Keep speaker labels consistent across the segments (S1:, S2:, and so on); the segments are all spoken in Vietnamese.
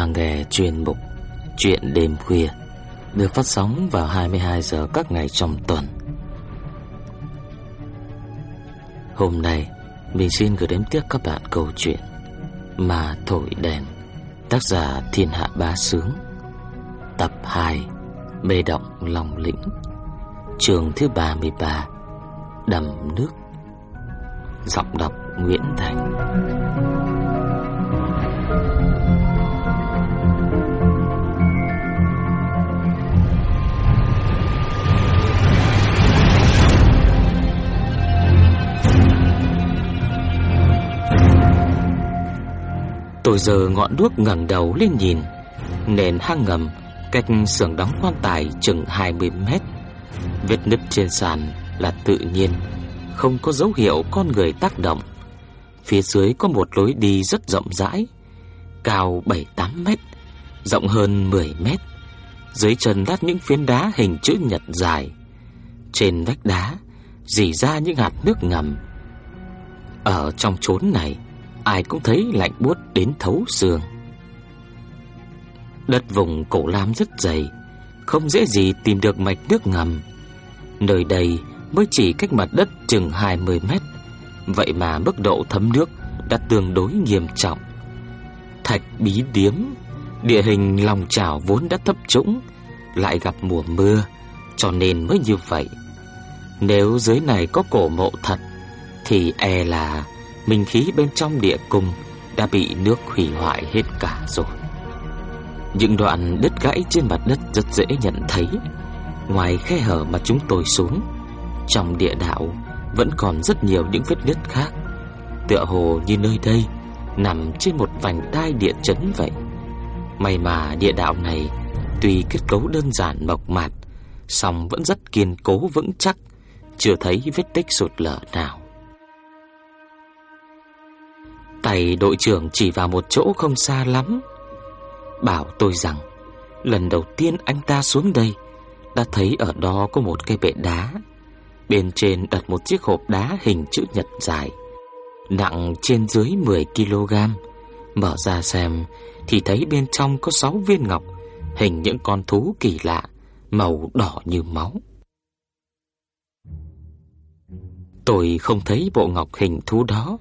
S1: Đang nghe chuyên mục Chuyện đêm khuya được phát sóng vào 22 giờ các ngày trong tuần. Hôm nay, mình xin gửi đến tiếp các bạn câu chuyện Mà thổi đèn, tác giả Thiên Hạ Bá Sướng, tập 2, Mê động lòng lĩnh, trường thứ 33, Đầm nước. Giọng đọc Nguyễn Thành. Tôi giờ ngọn đuốc ngẩng đầu lên nhìn, Nền hang ngầm Cách xưởng đóng quan tài chừng 20 mét. Vết nứt trên sàn là tự nhiên, Không có dấu hiệu con người tác động. Phía dưới có một lối đi rất rộng rãi, Cao 7-8 mét, Rộng hơn 10 mét. Dưới chân lát những phiến đá hình chữ nhật dài. Trên vách đá Dì ra những hạt nước ngầm. Ở trong chốn này ai cũng thấy lạnh buốt đến thấu xương. Đất vùng cổ lam rất dày, không dễ gì tìm được mạch nước ngầm. Nơi đây mới chỉ cách mặt đất chừng 20 mét, vậy mà mức độ thấm nước đã tương đối nghiêm trọng. Thạch bí điếm, địa hình lòng chảo vốn đã thấp trũng, lại gặp mùa mưa, cho nên mới như vậy. Nếu dưới này có cổ mộ thật, thì e là minh khí bên trong địa cung đã bị nước hủy hoại hết cả rồi. Những đoạn đứt gãy trên mặt đất rất dễ nhận thấy. Ngoài khe hở mà chúng tôi xuống, trong địa đạo vẫn còn rất nhiều những vết nứt khác. Tựa hồ như nơi đây nằm trên một vành đai địa chấn vậy. May mà địa đạo này tuy kết cấu đơn giản mộc mạc, song vẫn rất kiên cố vững chắc, chưa thấy vết tích sụt lở nào. Tay đội trưởng chỉ vào một chỗ không xa lắm. Bảo tôi rằng, Lần đầu tiên anh ta xuống đây, Đã thấy ở đó có một cây bệ đá. Bên trên đặt một chiếc hộp đá hình chữ nhật dài, Nặng trên dưới 10kg Mở ra xem, Thì thấy bên trong có 6 viên ngọc, Hình những con thú kỳ lạ, Màu đỏ như máu. Tôi không thấy bộ ngọc hình thú đó.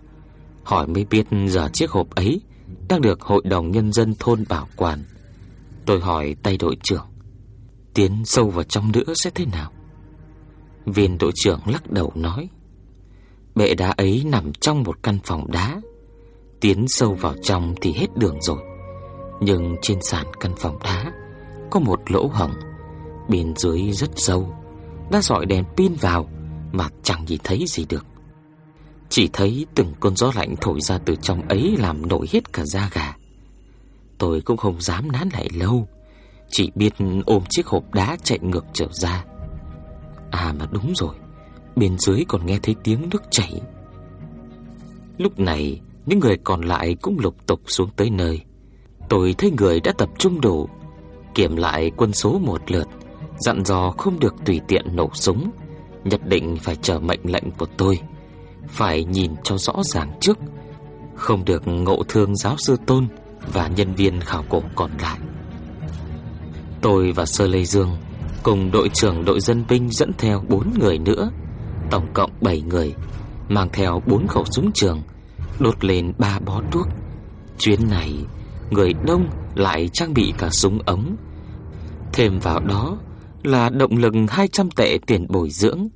S1: Hỏi mới biết giờ chiếc hộp ấy Đang được Hội đồng Nhân dân thôn bảo quản. Tôi hỏi tay đội trưởng, Tiến sâu vào trong nữa sẽ thế nào? Viên đội trưởng lắc đầu nói, Bệ đá ấy nằm trong một căn phòng đá. Tiến sâu vào trong thì hết đường rồi. Nhưng trên sàn căn phòng đá Có một lỗ hổng. Bên dưới rất sâu, Đã dọi đèn pin vào Mà chẳng nhìn thấy gì được chỉ thấy từng cơn gió lạnh thổi ra từ trong ấy làm nổi hết cả da gà. Tôi cũng không dám nán lại lâu, chỉ biết ôm chiếc hộp đá chạy ngược trở ra. À mà đúng rồi, bên dưới còn nghe thấy tiếng nước chảy. Lúc này, những người còn lại cũng lục tục xuống tới nơi. Tôi thấy người đã tập trung đủ, kiểm lại quân số một lượt, dặn dò không được tùy tiện nổ súng, nhất định phải chờ mệnh lệnh của tôi phải nhìn cho rõ ràng trước, không được ngộ thương giáo sư Tôn và nhân viên khảo cổ còn lại. Tôi và Sơ Lê Dương cùng đội trưởng đội dân binh dẫn theo 4 người nữa, tổng cộng 7 người, mang theo 4 khẩu súng trường, đốt lên 3 bó thuốc. Chuyến này, người đông lại trang bị cả súng ống. Thêm vào đó là động lực 200 tệ tiền bồi dưỡng,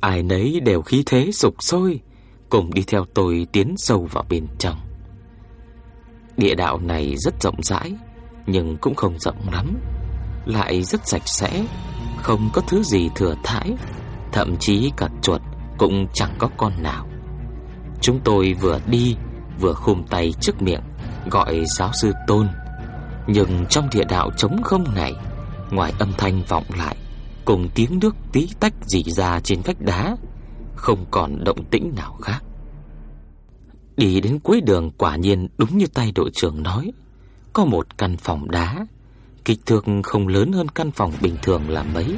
S1: ai nấy đều khí thế sục sôi, cùng đi theo tôi tiến sâu vào bên trong. Địa đạo này rất rộng rãi, nhưng cũng không rộng lắm, lại rất sạch sẽ, không có thứ gì thừa thãi, thậm chí cả chuột cũng chẳng có con nào. Chúng tôi vừa đi vừa khum tay trước miệng gọi giáo sư Tôn, nhưng trong địa đạo trống không này, ngoài âm thanh vọng lại cùng tiếng nước tí tách rỉ ra trên vách đá, không còn động tĩnh nào khác. Đi đến cuối đường quả nhiên đúng như tay đội trưởng nói, có một căn phòng đá, kích thước không lớn hơn căn phòng bình thường là mấy,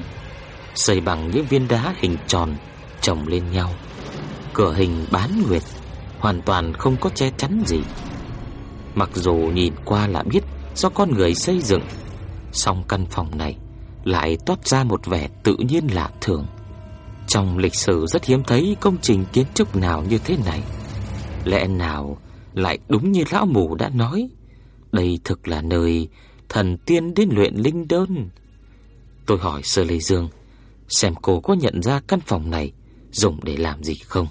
S1: xây bằng những viên đá hình tròn chồng lên nhau. Cửa hình bán nguyệt, hoàn toàn không có che chắn gì. Mặc dù nhìn qua là biết do con người xây dựng, song căn phòng này lại toát ra một vẻ tự nhiên lạ thường. Trong lịch sử rất hiếm thấy công trình kiến trúc nào như thế này. Lẽ nào lại đúng như lão mù đã nói, đây thực là nơi thần tiên đến luyện linh đơn. Tôi hỏi Sơ Lê Dương, xem cô có nhận ra căn phòng này dùng để làm gì không.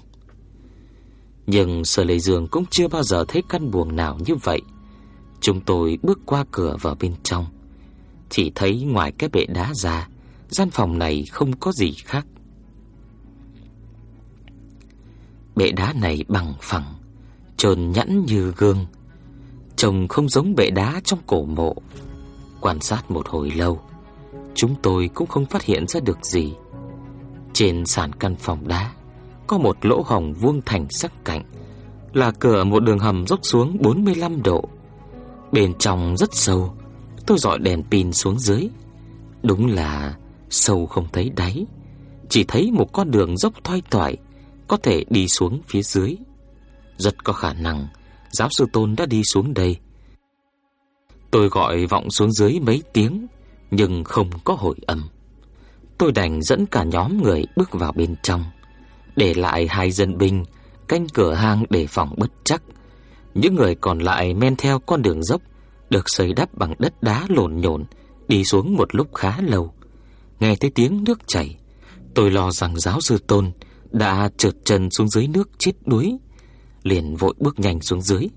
S1: Nhưng Sở lê Dương cũng chưa bao giờ thấy căn buồng nào như vậy. Chúng tôi bước qua cửa vào bên trong, chỉ thấy ngoài cái bệ đá ra, gian phòng này không có gì khác. Bệ đá này bằng phẳng, trơn nhẵn như gương, trông không giống bệ đá trong cổ mộ. Quan sát một hồi lâu, chúng tôi cũng không phát hiện ra được gì. Trên sàn căn phòng đá có một lỗ hồng vuông thành sắc cạnh, là cửa một đường hầm dốc xuống 45 độ. Bên trong rất sâu, tôi dọi đèn pin xuống dưới. Đúng là sâu không thấy đáy, chỉ thấy một con đường dốc thoai thoải có thể đi xuống phía dưới. Rất có khả năng giáo sư Tôn đã đi xuống đây. Tôi gọi vọng xuống dưới mấy tiếng nhưng không có hồi âm. Tôi đành dẫn cả nhóm người bước vào bên trong, để lại hai dân binh canh cửa hang để phòng bất chắc. Những người còn lại men theo con đường dốc được xây đắp bằng đất đá lộn nhộn, đi xuống một lúc khá lâu. Nghe thấy tiếng nước chảy, tôi lo rằng giáo sư Tôn đã trượt chân xuống dưới nước chết đuối, liền vội bước nhanh xuống dưới.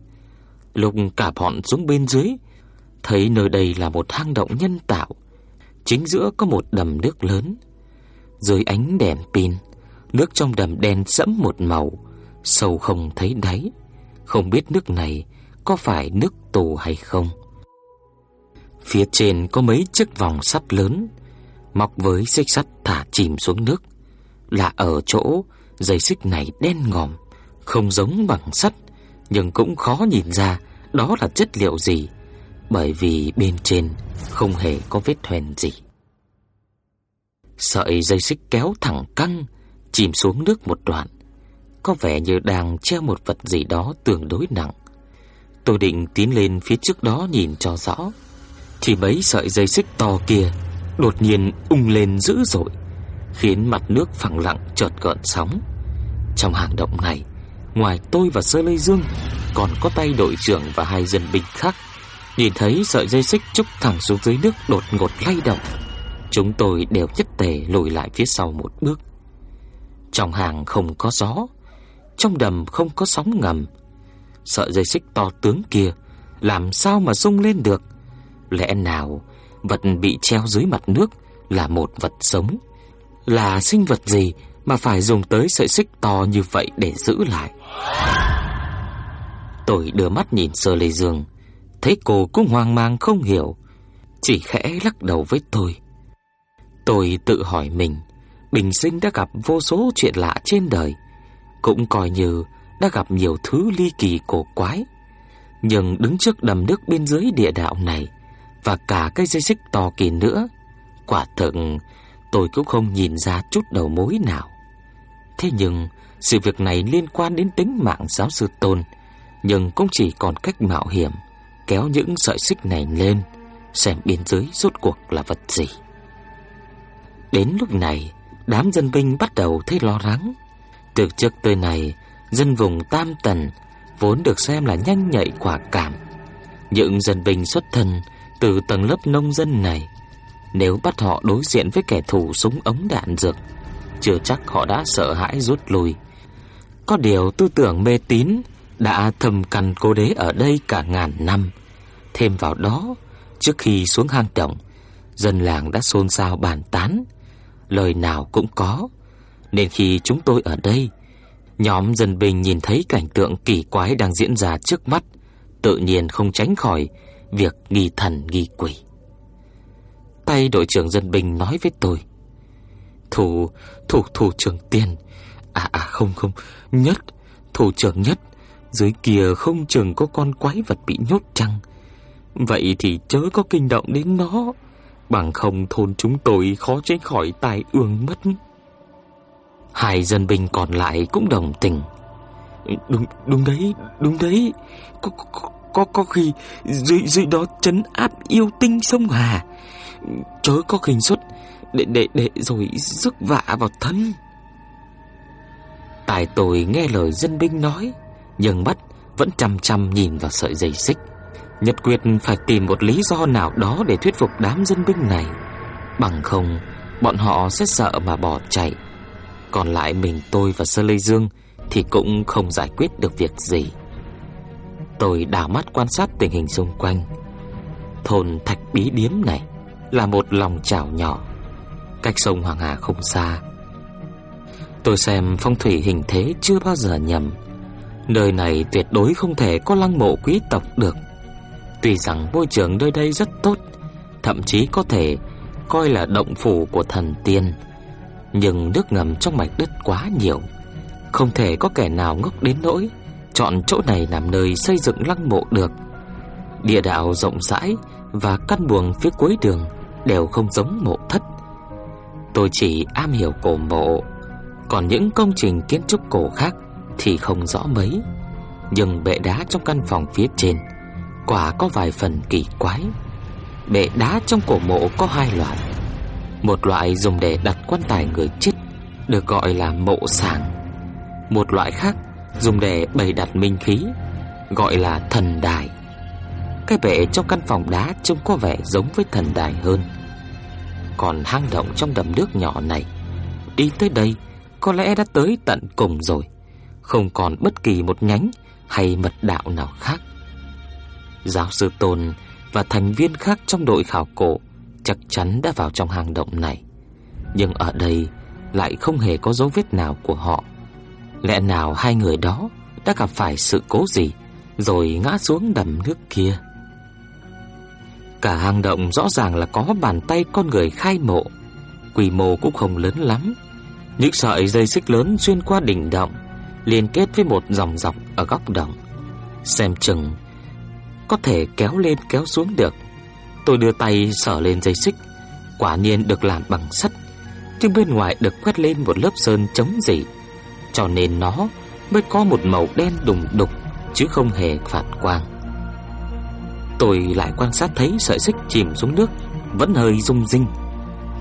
S1: Lúc cả bọn xuống bên dưới, thấy nơi đây là một hang động nhân tạo, chính giữa có một đầm nước lớn. Dưới ánh đèn pin, nước trong đầm đen sẫm một màu, sâu không thấy đáy, không biết nước này có phải nước tù hay không. Phía trên có mấy chiếc vòng sắt lớn, mọc với xích sắt thả chìm xuống nước, là ở chỗ dây xích này đen ngòm, không giống bằng sắt, nhưng cũng khó nhìn ra đó là chất liệu gì, bởi vì bên trên không hề có vết hoen gì. Sợi dây xích kéo thẳng căng, chìm xuống nước một đoạn, có vẻ như đang treo một vật gì đó tương đối nặng. Tôi định tiến lên phía trước đó nhìn cho rõ, thì mấy sợi dây xích to kia đột nhiên ung lên dữ dội, khiến mặt nước phẳng lặng chợt gợn sóng. Trong hang động này, ngoài tôi và Sơ Lê Dương, còn có tay đội trưởng và hai dân binh khác. Nhìn thấy sợi dây xích trúc thẳng xuống dưới nước đột ngột lay động, chúng tôi đều nhất tề lùi lại phía sau một bước. Trong hàng không có gió, trong đầm không có sóng ngầm. Sợi dây xích to tướng kia làm sao mà rung lên được? Lẽ nào vật bị treo dưới mặt nước là một vật sống? Là sinh vật gì mà phải dùng tới sợi xích to như vậy để giữ lại? Tôi đưa mắt nhìn Sơ Lê Dương, thấy cô cũng hoang mang không hiểu, chỉ khẽ lắc đầu với tôi. Tôi tự hỏi mình, bình sinh đã gặp vô số chuyện lạ trên đời, cũng coi như đã gặp nhiều thứ ly kỳ cổ quái. Nhưng đứng trước đầm nước bên dưới địa đạo này và cả cái dây xích to kỳ nữa, quả thực tôi cũng không nhìn ra chút đầu mối nào. Thế nhưng sự việc này liên quan đến tính mạng giáo sư Tôn, nhưng cũng chỉ còn cách mạo hiểm kéo những sợi xích này lên xem bên dưới rốt cuộc là vật gì. Đến lúc này, đám dân binh bắt đầu thấy lo lắng. Từ trước tới này, dân vùng Tam Tần vốn được xem là nhanh nhạy quả cảm. Những dân binh xuất thân từ tầng lớp nông dân này, nếu bắt họ đối diện với kẻ thù súng ống đạn dược, chưa chắc họ đã sợ hãi rút lui. Có điều tư tưởng mê tín đã thầm cằn cô đế ở đây cả ngàn năm. Thêm vào đó, trước khi xuống hang động, dân làng đã xôn xao bàn tán, lời nào cũng có, nên khi chúng tôi ở đây, nhóm dân binh nhìn thấy cảnh tượng kỳ quái đang diễn ra trước mắt, tự nhiên không tránh khỏi việc nghi thần nghi quỷ. Tay đội trưởng dân binh nói với tôi: "Thủ, thủ thủ trưởng tiền, à à không không, nhất, thủ trưởng nhất, dưới kia không chừng có con quái vật bị nhốt chăng? Vậy thì chớ có kinh động đến nó." Bằng không thôn chúng tôi khó tránh khỏi tai ương mất Hai dân binh còn lại cũng đồng tình Đúng, đúng đấy, đúng đấy có, có,
S2: có có khi dưới dưới đó chấn áp yêu tinh sông Hà. Chớ có khinh suất để để để rồi rước vạ vào thân.
S1: Tài tôi nghe lời dân binh nói, nhưng mắt vẫn chăm chăm nhìn vào sợi dây xích. Nhật Quyệt phải tìm một lý do nào đó để thuyết phục đám dân binh này, bằng không bọn họ sẽ sợ mà bỏ chạy. Còn lại mình tôi và Sơ Lê Dương thì cũng không giải quyết được việc gì. Tôi đảo mắt quan sát tình hình xung quanh. Thôn Thạch Bí Điếm này là một lòng chảo nhỏ, cách sông Hoàng Hà không xa. Tôi xem phong thủy hình thế chưa bao giờ nhầm. Nơi này tuyệt đối không thể có lăng mộ quý tộc được. Tuy rằng môi trường nơi đây rất tốt, thậm chí có thể coi là động phủ của thần tiên, nhưng nước ngầm trong mạch đất quá nhiều, không thể có kẻ nào ngốc đến nỗi chọn chỗ này làm nơi xây dựng lăng mộ được. Địa đạo rộng rãi và căn buồng phía cuối đường đều không giống mộ thất. Tôi chỉ am hiểu cổ mộ, còn những công trình kiến trúc cổ khác thì không rõ mấy. Nhưng bệ đá trong căn phòng phía trên quả có vài phần kỳ quái. Bệ đá trong cổ mộ có hai loại. Một loại dùng để đặt quan tài người chết được gọi là mộ sàng. Một loại khác dùng để bày đặt minh khí gọi là thần đài. Cái bệ trong căn phòng đá trông có vẻ giống với thần đài hơn. Còn hang động trong đầm nước nhỏ này, đi tới đây có lẽ đã tới tận cùng rồi, không còn bất kỳ một nhánh hay mật đạo nào khác. Giáo sư Tôn và thành viên khác trong đội khảo cổ chắc chắn đã vào trong hang động này. Nhưng ở đây lại không hề có dấu vết nào của họ. Lẽ nào hai người đó đã gặp phải sự cố gì rồi ngã xuống đầm nước kia? Cả hang động rõ ràng là có bàn tay con người khai mộ, quy mô cũng không lớn lắm. Những sợi dây xích lớn xuyên qua đỉnh động, liên kết với một dòng dọc ở góc động. Xem chừng có thể kéo lên kéo xuống được. Tôi đưa tay sờ lên dây xích, quả nhiên được làm bằng sắt, nhưng bên ngoài được quét lên một lớp sơn chống dị, cho nên nó mới có một màu đen đùng đục chứ không hề phản quang. Tôi lại quan sát thấy sợi xích chìm xuống nước vẫn hơi rung rinh.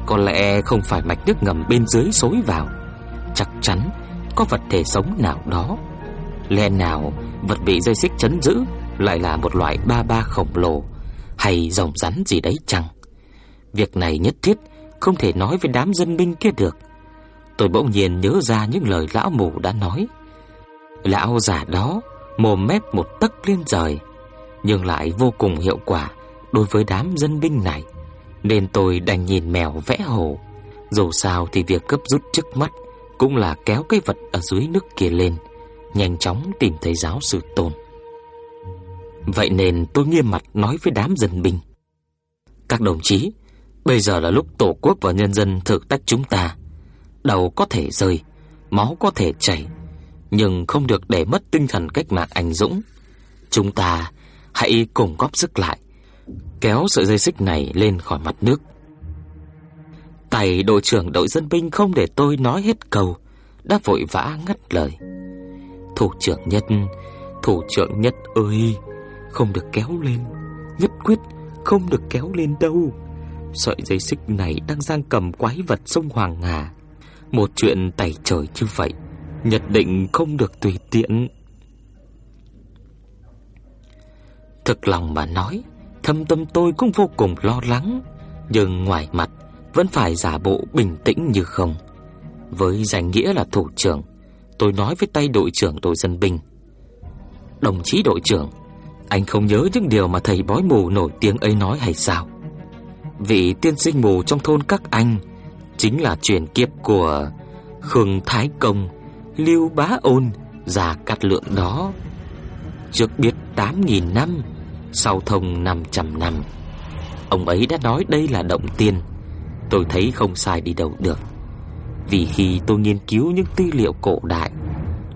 S1: Có lẽ không phải mạch nước ngầm bên dưới xối vào, chắc chắn có vật thể sống nào đó. Lẽ nào vật bị dây xích chấn giữ lại là một loại ba ba khổng lồ hay rồng rắn gì đấy chăng? Việc này nhất thiết không thể nói với đám dân binh kia được. Tôi bỗng nhiên nhớ ra những lời lão mù đã nói. Lão già đó mồm mép một tấc lên trời, nhưng lại vô cùng hiệu quả đối với đám dân binh này, nên tôi đành nhìn mèo vẽ hồ. Dù sao thì việc cấp rút trước mắt cũng là kéo cái vật ở dưới nước kia lên, nhanh chóng tìm thấy giáo sư Tôn. Vậy nên tôi nghiêm mặt nói với đám dân binh Các đồng chí Bây giờ là lúc Tổ quốc và nhân dân thực tách chúng ta Đầu có thể rơi, Máu có thể chảy, Nhưng không được để mất tinh thần cách mạng anh dũng. Chúng ta Hãy cùng góp sức lại, Kéo sợi dây xích này lên khỏi mặt nước. Tay đội trưởng đội dân binh không để tôi nói hết câu, Đã vội vã ngắt lời. Thủ trưởng nhất, Thủ trưởng nhất ơi, không được kéo lên, Nhất quyết không được kéo lên đâu. Sợi dây xích này đang giang cầm quái vật sông Hoàng Hà. Một chuyện tẩy trời như vậy, Nhất định không được tùy tiện. Thực lòng mà nói, Thâm tâm tôi cũng vô cùng lo lắng, Nhưng ngoài mặt Vẫn phải giả bộ bình tĩnh như không. Với danh nghĩa là thủ trưởng, Tôi nói với tay đội trưởng đội dân binh. Đồng chí đội trưởng, anh không nhớ những điều mà thầy bói mù nổi tiếng ấy nói hay sao? Vị tiên sinh mù trong thôn các anh chính là truyền kiếp của Khương Thái Công, Lưu Bá Ôn, già cát lượng đó. Trước biết 8.000 năm, sau thông 500 năm. Ông ấy đã nói đây là động tiên. Tôi thấy không sai đi đâu được. Vì khi tôi nghiên cứu những tư liệu cổ đại,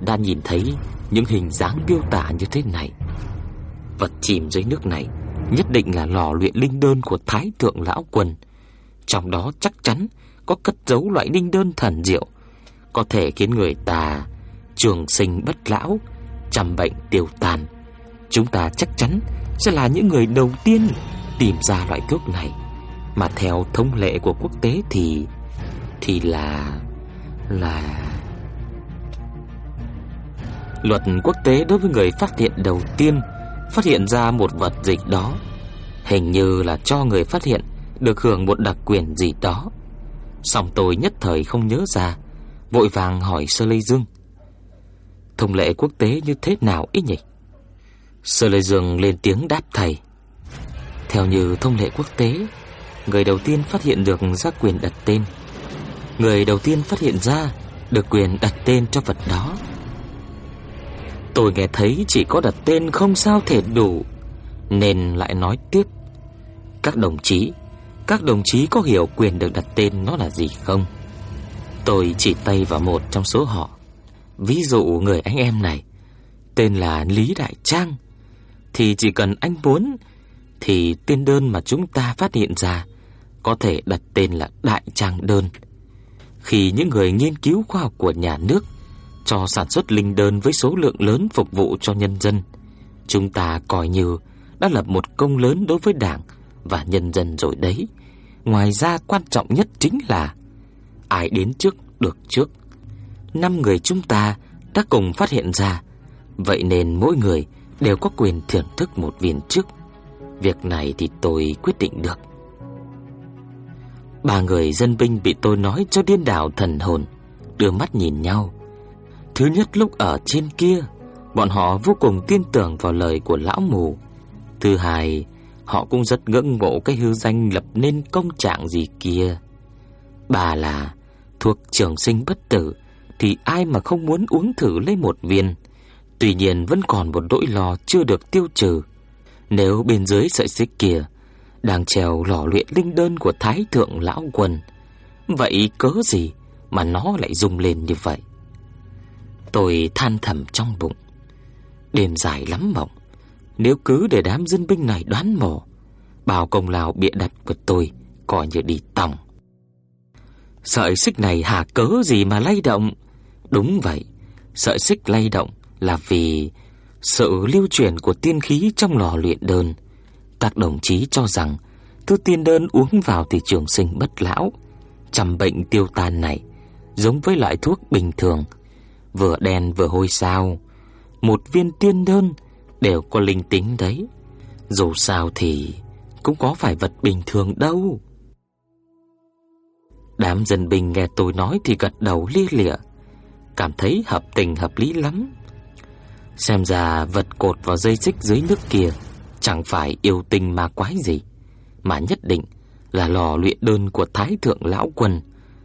S1: đã nhìn thấy những hình dáng miêu tả như thế này. Vật chìm dưới nước này Nhất định là lò luyện linh đơn của Thái Thượng Lão Quân Trong đó chắc chắn có cất giấu loại linh đơn thần diệu Có thể khiến người ta Trường sinh bất lão Trăm bệnh tiêu tan Chúng ta chắc chắn sẽ là những người đầu tiên tìm ra loại thuốc này. Mà theo thông lệ của quốc tế thì thì là là luật quốc tế đối với người phát hiện đầu tiên phát hiện ra một vật dịch đó, hình như là cho người phát hiện được hưởng một đặc quyền gì đó. Xong tôi nhất thời không nhớ ra, vội vàng hỏi Sơ Lê Dương. Thông lệ quốc tế như thế nào ý nhỉ? Sơ Lê Dương lên tiếng đáp thầy. Theo như thông lệ quốc tế, người đầu tiên phát hiện được ra quyền đặt tên. Người đầu tiên phát hiện ra được quyền đặt tên cho vật đó. Tôi nghe thấy chỉ có đặt tên không sao thể đủ, nên lại nói tiếp. Các đồng chí, các đồng chí có hiểu quyền được đặt tên nó là gì không? Tôi chỉ tay vào một trong số họ. Ví dụ người anh em này tên là Lý Đại Trang thì chỉ cần anh muốn thì tên đơn mà chúng ta phát hiện ra có thể đặt tên là Đại Trang đơn. Khi những người nghiên cứu khoa học của nhà nước cho sản xuất linh đơn với số lượng lớn phục vụ cho nhân dân, chúng ta coi như đã lập một công lớn đối với Đảng và nhân dân rồi đấy. Ngoài ra quan trọng nhất chính là ai đến trước được trước. Năm người chúng ta đã cùng phát hiện ra, vậy nên mỗi người đều có quyền thưởng thức một viên trước. Việc này thì tôi quyết định được. Ba người dân binh bị tôi nói cho điên đảo thần hồn, đưa mắt nhìn nhau. Thứ nhất lúc ở trên kia, bọn họ vô cùng tin tưởng vào lời của lão mù. Thứ hai, họ cũng rất ngưỡng mộ cái hư danh lập nên công trạng gì kia. Bà là thuộc trường sinh bất tử thì ai mà không muốn uống thử lấy một viên. Tuy nhiên vẫn còn một nỗi lo chưa được tiêu trừ. Nếu bên dưới sợi xích kia đang treo lò luyện linh đơn của Thái thượng lão quân, vậy cớ gì mà nó lại rung lên như vậy? Tôi than thầm trong bụng. Đêm dài lắm mộng. Nếu cứ để đám dân binh này đoán mò, Bảo công lao bịa đặt của tôi coi như đi tòng. Sợi xích này hà cớ gì mà lay động? Đúng vậy, sợi xích lay động là vì sự lưu chuyển của tiên khí trong lò luyện đơn. Các đồng chí cho rằng thứ tiên đơn uống vào thì trường sinh bất lão, trầm bệnh tiêu tan này giống với loại thuốc bình thường, vừa đen vừa hôi sao. Một viên tiên đơn đều có linh tính đấy. Dù sao thì cũng có phải vật bình thường đâu. Đám dân binh nghe tôi nói thì gật đầu lia lịa, cảm thấy hợp tình hợp lý lắm. Xem ra vật cột vào dây xích dưới nước kia chẳng phải yêu tinh mà quái gì, mà nhất định là lò luyện đơn của Thái thượng lão quân,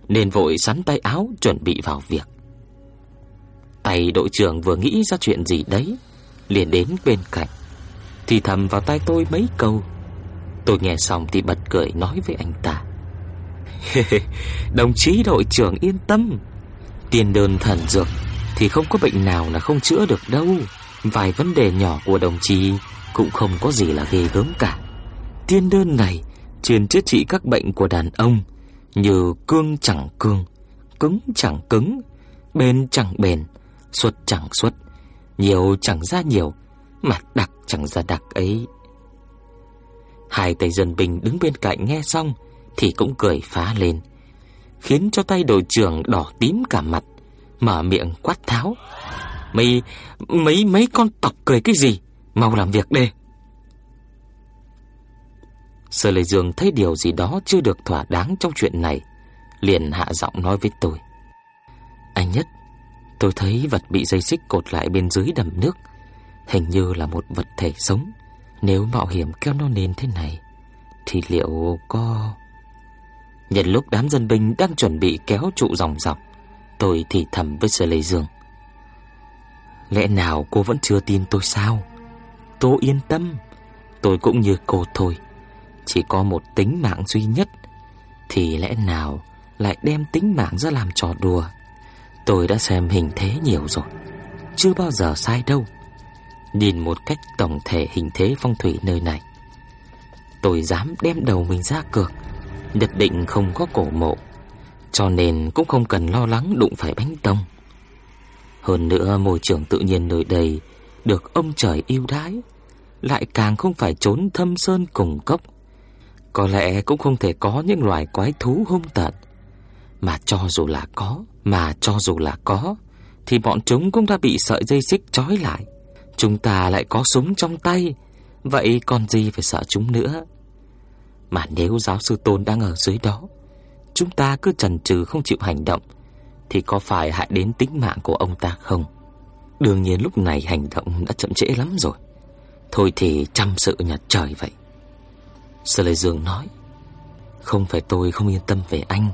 S1: nên vội sắn tay áo chuẩn bị vào việc. Tay đội trưởng vừa nghĩ ra chuyện gì đấy, liền đến bên cạnh, thì thầm vào tai tôi mấy câu. Tôi nghe xong thì bật cười nói với anh ta. Đồng chí đội trưởng yên tâm, tiền đơn thần dược thì không có bệnh nào là không chữa được đâu. Vài vấn đề nhỏ của đồng chí cũng không có gì là ghê gớm cả. Tiên đơn này chuyên chữa trị các bệnh của đàn ông như cương chẳng cương, cứng chẳng cứng, bền chẳng bền, xuất chẳng xuất, nhiều chẳng ra nhiều, mà đặc chẳng ra đặc ấy. Hai tay dân binh đứng bên cạnh nghe xong thì cũng cười phá lên, khiến cho tay đội trưởng đỏ tím cả mặt, mở miệng quát tháo. Mấy mấy mấy con tộc cười cái gì? Mau làm việc đi. Sở Lê Dương thấy điều gì đó chưa được thỏa đáng trong chuyện này, liền hạ giọng nói với tôi. Anh nhất, tôi thấy vật bị dây xích cột lại bên dưới đầm nước, hình như là một vật thể sống. Nếu mạo hiểm kéo nó lên thế này, thì liệu có... Nhân lúc đám dân binh đang chuẩn bị kéo trụ dòng dọc, tôi thì thầm với Sơ Lê Dương. Lẽ nào cô vẫn chưa tin tôi sao? Tôi yên tâm, tôi cũng như cô thôi. Chỉ có một tính mạng duy nhất, thì lẽ nào lại đem tính mạng ra làm trò đùa? Tôi đã xem hình thế nhiều rồi, chưa bao giờ sai đâu. Nhìn một cách tổng thể hình thế phong thủy nơi này, tôi dám đem đầu mình ra cược nhất định không có cổ mộ, cho nên cũng không cần lo lắng đụng phải bánh tông. Hơn nữa môi trường tự nhiên nơi đây được ông trời yêu đái, lại càng không phải trốn thâm sơn cùng cốc. Có lẽ cũng không thể có những loài quái thú hung tợn, mà cho dù là có, mà cho dù là có, thì bọn chúng cũng đã bị sợi dây xích trói lại. Chúng ta lại có súng trong tay, vậy còn gì phải sợ chúng nữa? Mà nếu giáo sư Tôn đang ở dưới đó, chúng ta cứ chần chừ không chịu hành động thì có phải hại đến tính mạng của ông ta không? Đương nhiên lúc này hành động đã chậm trễ lắm rồi. Thôi thì chăm sự nhà trời vậy. Sơ Lê Dương nói, không phải tôi không yên tâm về anh,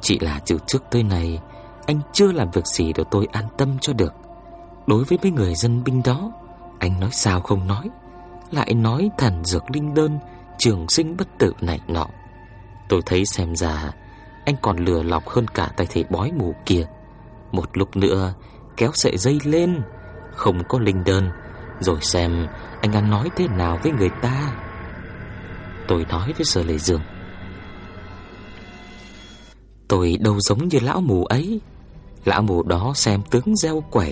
S1: chỉ là từ trước tới nay anh chưa làm việc gì để tôi an tâm cho được. Đối với mấy người dân binh đó, anh nói sao không nói, lại nói thần dược linh đơn, trường sinh bất tử này nọ. Tôi thấy xem ra anh còn lừa lọc hơn cả tay thầy bói mù kia. Một lúc nữa kéo sợi dây lên, không có linh đơn, rồi xem anh ăn nói thế nào với người ta. Tôi nói với Sở Lệ Dương. Tôi đâu giống như lão mù ấy. Lão mù đó xem tướng gieo quẻ,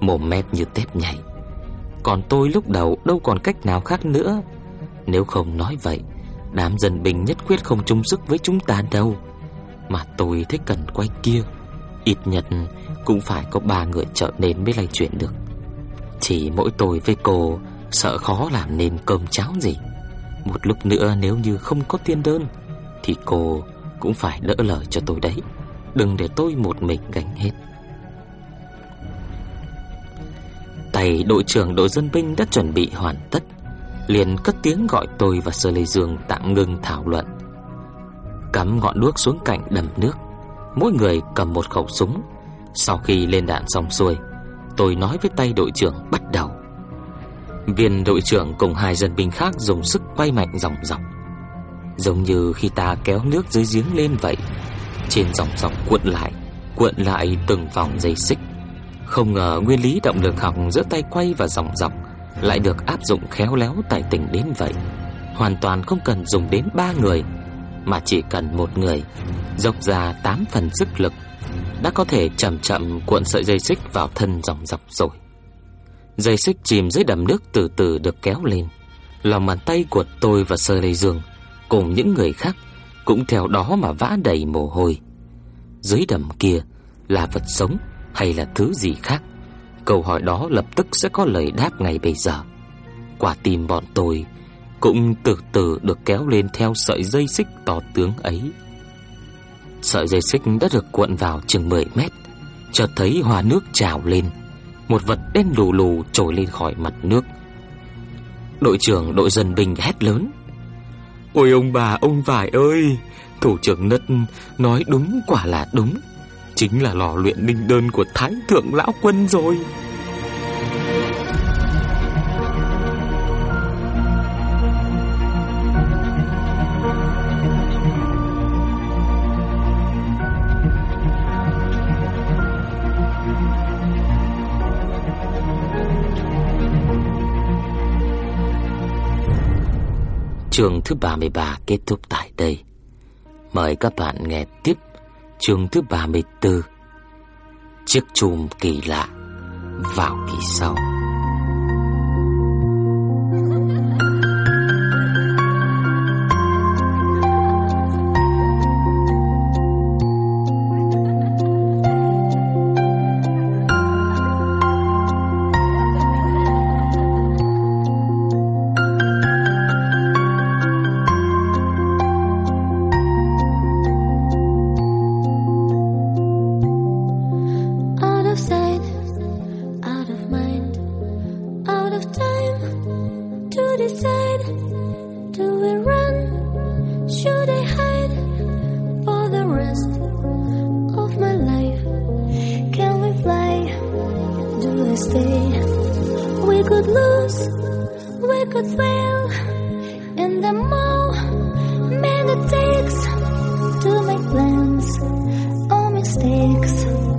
S1: mồm mép như tép nhảy. Còn tôi lúc đầu đâu còn cách nào khác nữa. Nếu không nói vậy, đám dân bình nhất quyết không chung sức với chúng ta đâu. Mà tôi thấy cần quay kia, ít nhất cũng phải có ba người trợ nên mới lay chuyện được. Chỉ mỗi tôi với cô sợ khó làm nên cơm cháo gì. Một lúc nữa nếu như không có tiên đơn thì cô cũng phải đỡ lời cho tôi đấy. Đừng để tôi một mình gánh hết. Tay đội trưởng đội dân binh đã chuẩn bị hoàn tất, liền cất tiếng gọi tôi và Sơ Lê Dương tạm ngừng thảo luận. Cắm ngọn đuốc xuống cạnh đầm nước, mỗi người cầm một khẩu súng. Sau khi lên đạn xong xuôi, tôi nói với tay đội trưởng bắt đầu. Viên đội trưởng cùng hai dân binh khác dùng sức quay mạnh dòng dọc Giống như khi ta kéo nước dưới giếng lên vậy trên dòng dọc cuộn lại Cuộn lại từng vòng dây xích. Không ngờ nguyên lý động lực học giữa tay quay và dòng dọc Lại được áp dụng khéo léo tại tỉnh đến vậy. Hoàn toàn không cần dùng đến ba người, Mà chỉ cần một người, Dốc ra tám phần sức lực, Đã có thể chậm chậm cuộn sợi dây xích vào thân dòng dọc rồi. Dây xích chìm dưới đầm nước từ từ được kéo lên, Lòng bàn tay của tôi và Sơ Lê Dương Cùng những người khác cũng theo đó mà vã đầy mồ hôi. Dưới đầm kia Là vật sống hay là thứ gì khác? Câu hỏi đó lập tức sẽ có lời đáp ngay bây giờ. Quả tim bọn tôi Cũng từ từ được kéo lên theo sợi dây xích to tướng ấy. Sợi dây xích đã được cuộn vào chừng 10 mét, Chợt thấy hòa nước trào lên. Một vật đen lù lù trồi lên khỏi mặt nước. Đội trưởng đội dân binh hét lớn. Ôi ông bà, ông vải ơi, thủ trưởng Nất nói đúng quả là đúng. Chính là lò luyện ninh đơn của Thái Thượng Lão Quân rồi. Chương thứ 33 kết thúc tại đây. Mời các bạn nghe tiếp chương thứ 34. Chiếc chùm kỳ lạ vào kỳ sau.
S3: stay. We could lose, we could fail, and the more man it takes to make plans or mistakes.